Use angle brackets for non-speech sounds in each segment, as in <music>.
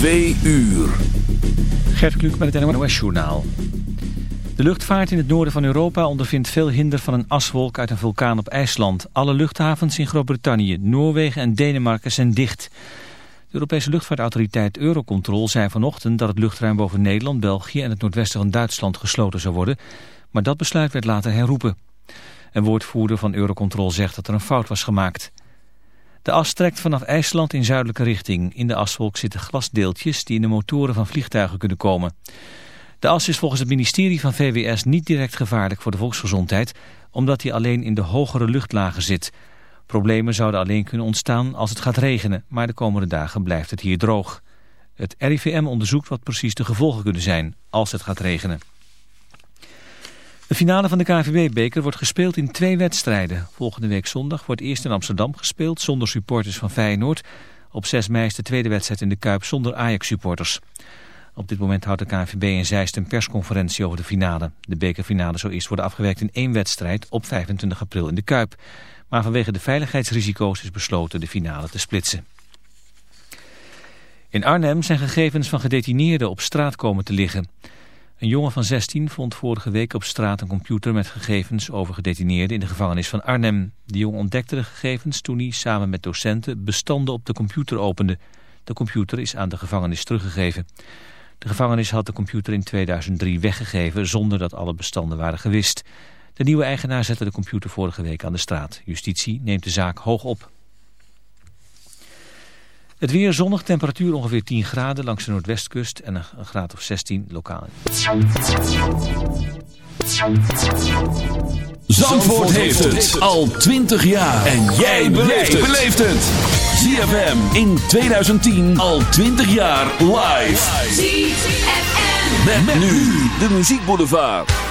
Twee uur. Gert Kluk met het NOS-journaal. De luchtvaart in het noorden van Europa ondervindt veel hinder van een aswolk uit een vulkaan op IJsland. Alle luchthavens in Groot-Brittannië, Noorwegen en Denemarken zijn dicht. De Europese luchtvaartautoriteit Eurocontrol zei vanochtend dat het luchtruim boven Nederland, België en het noordwesten van Duitsland gesloten zou worden. Maar dat besluit werd later herroepen. Een woordvoerder van Eurocontrol zegt dat er een fout was gemaakt. De as trekt vanaf IJsland in zuidelijke richting. In de aswolk zitten glasdeeltjes die in de motoren van vliegtuigen kunnen komen. De as is volgens het ministerie van VWS niet direct gevaarlijk voor de volksgezondheid, omdat hij alleen in de hogere luchtlagen zit. Problemen zouden alleen kunnen ontstaan als het gaat regenen, maar de komende dagen blijft het hier droog. Het RIVM onderzoekt wat precies de gevolgen kunnen zijn als het gaat regenen. De finale van de KNVB-beker wordt gespeeld in twee wedstrijden. Volgende week zondag wordt eerst in Amsterdam gespeeld zonder supporters van Feyenoord. Op 6 mei is de tweede wedstrijd in de Kuip zonder Ajax-supporters. Op dit moment houdt de KNVB in Zeist een persconferentie over de finale. De bekerfinale zou eerst worden afgewerkt in één wedstrijd op 25 april in de Kuip. Maar vanwege de veiligheidsrisico's is besloten de finale te splitsen. In Arnhem zijn gegevens van gedetineerden op straat komen te liggen. Een jongen van 16 vond vorige week op straat een computer met gegevens over gedetineerden in de gevangenis van Arnhem. De jongen ontdekte de gegevens toen hij samen met docenten bestanden op de computer opende. De computer is aan de gevangenis teruggegeven. De gevangenis had de computer in 2003 weggegeven zonder dat alle bestanden waren gewist. De nieuwe eigenaar zette de computer vorige week aan de straat. Justitie neemt de zaak hoog op. Het weer zonnig, temperatuur ongeveer 10 graden langs de noordwestkust en een graad of 16 lokaal. Zandvoort heeft het al 20 jaar. En jij beleeft het. ZFM in 2010 al 20 jaar live. ZFM. Met, met nu de muziekboulevard.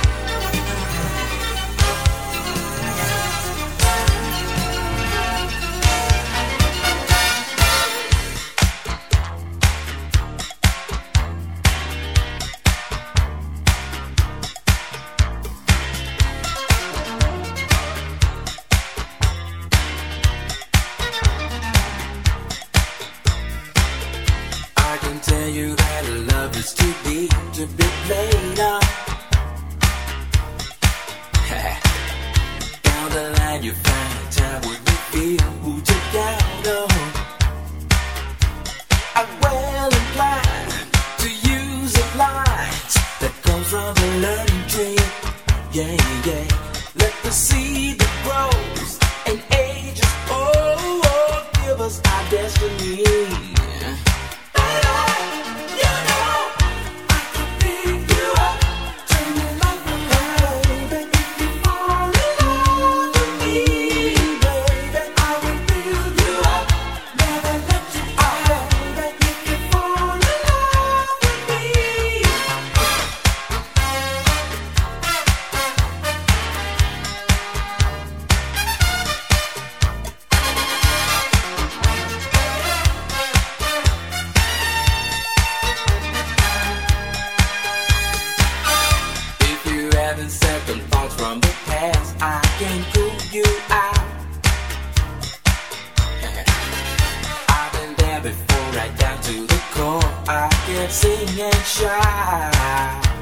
Sing and shout.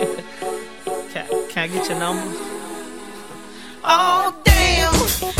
<laughs> can, can I get your number? Oh, damn!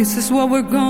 This is what we're gonna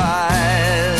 I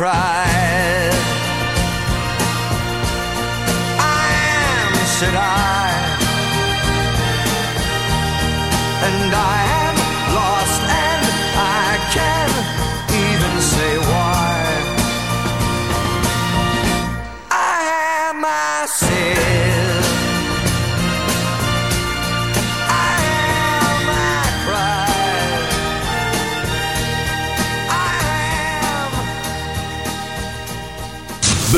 Am,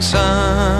sun.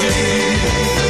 Life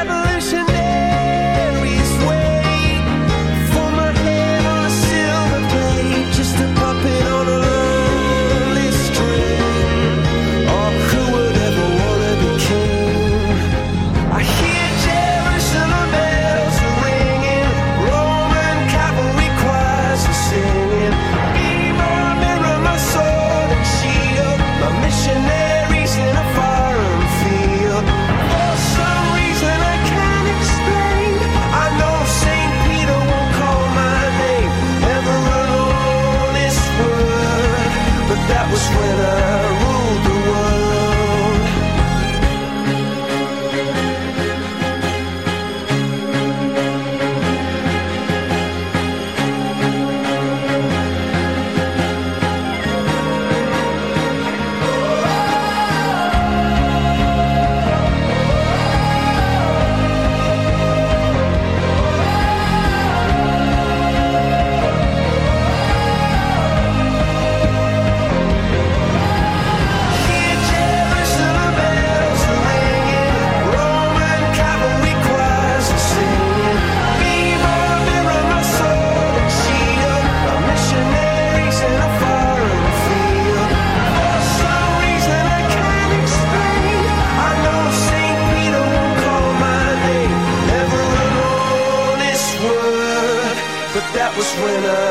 when I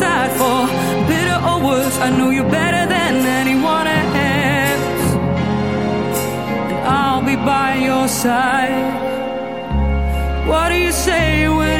Side for bitter or worse. I know you better than anyone else. And I'll be by your side. What do you say when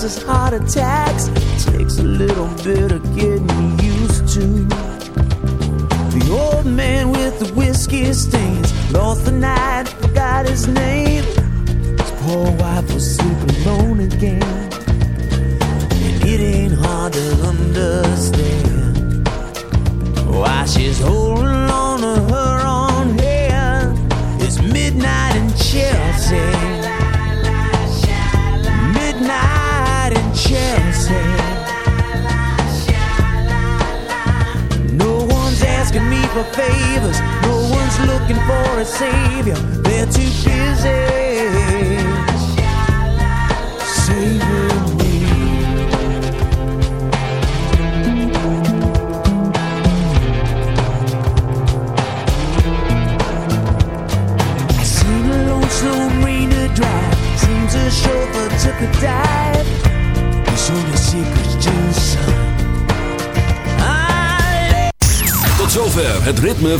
causes heart attacks. Takes a little bit of getting used to. The old man with the whiskey stains lost the night.